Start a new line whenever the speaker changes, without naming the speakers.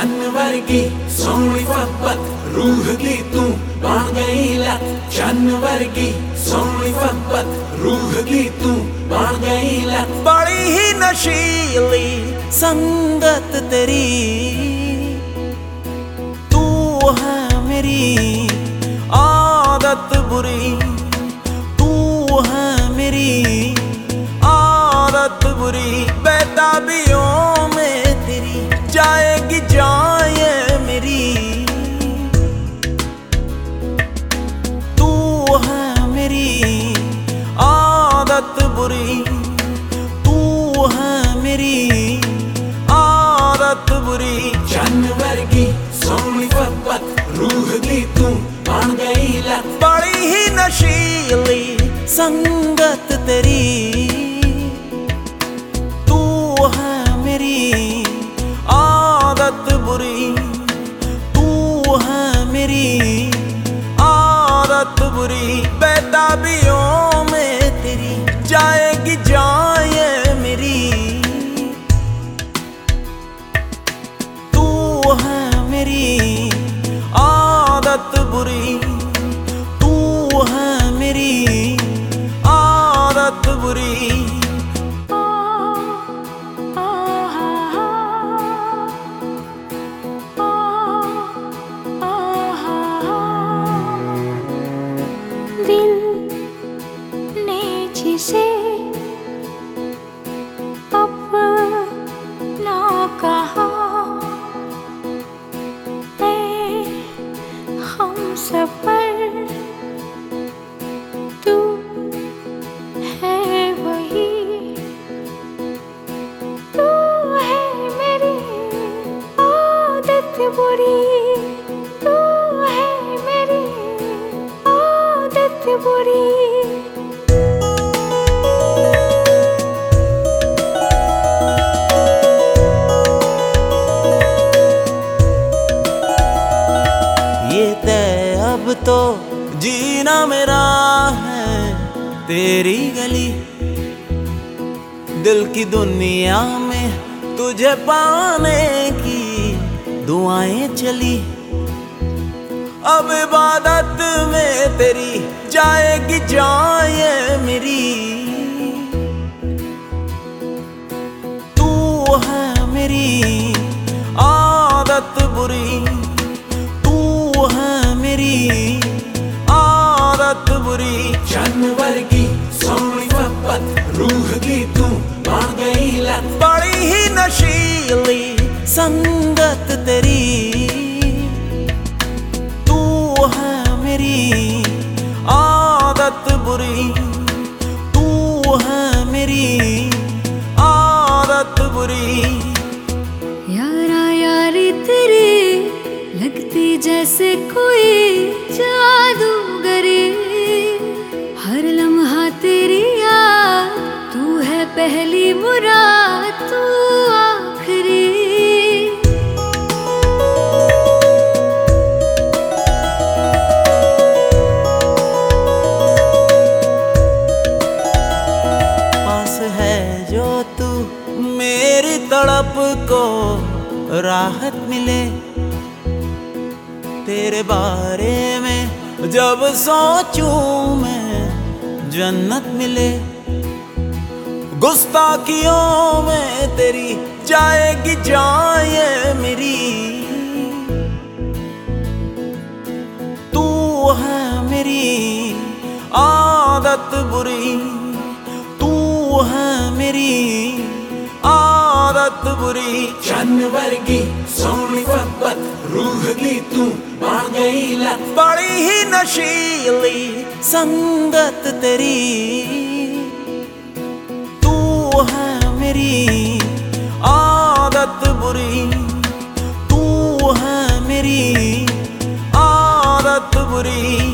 जानवर की सोनी फब्बत रूह की तू बन गई लत। जानवर की सोनी फब्बत रूह की तू बन गई लत।
बड़ी ही नशीली संगत तेरी। तू है मेरी आदत बुरी। आदत बुरी
चन्न वर्गी सोनी फब्बत रूह दी तू बन गई लत
बड़ी ही नशीली संगत अब तो जीना मेरा है, तेरी गली। दिल की दुनिया में तुझे पाने की दुआएँ चली। अब इबादत में तेरी जाएगी जाए मेरी। तू है मेरी आदत बुरी। तू है मेरी आदत बुरी।
चन्न वर्गी सोनी फब्बत रूह दी तू बन गई लत।
बड़ी ही नशीली संगत बुरी।
यारा यारी तेरी लगती जैसे कोई जादूगरी हर लम्हा तेरी याद, तू है पहली मुराद।
राहत मिले तेरे बारे में, जब सोचूं मैं जन्नत मिले। गुस्ताखियों में तेरी जाएगी जाए मेरी। तू है मेरी आदत बुरी, तू है मेरी बहुत बुरी।
जानवर वर्गी सोनी फकबत रूह की तू गई लत।
बड़ी ही नशीली संगत तेरी। तू है मेरी आदत बुरी। तू है मेरी आदत बुरी।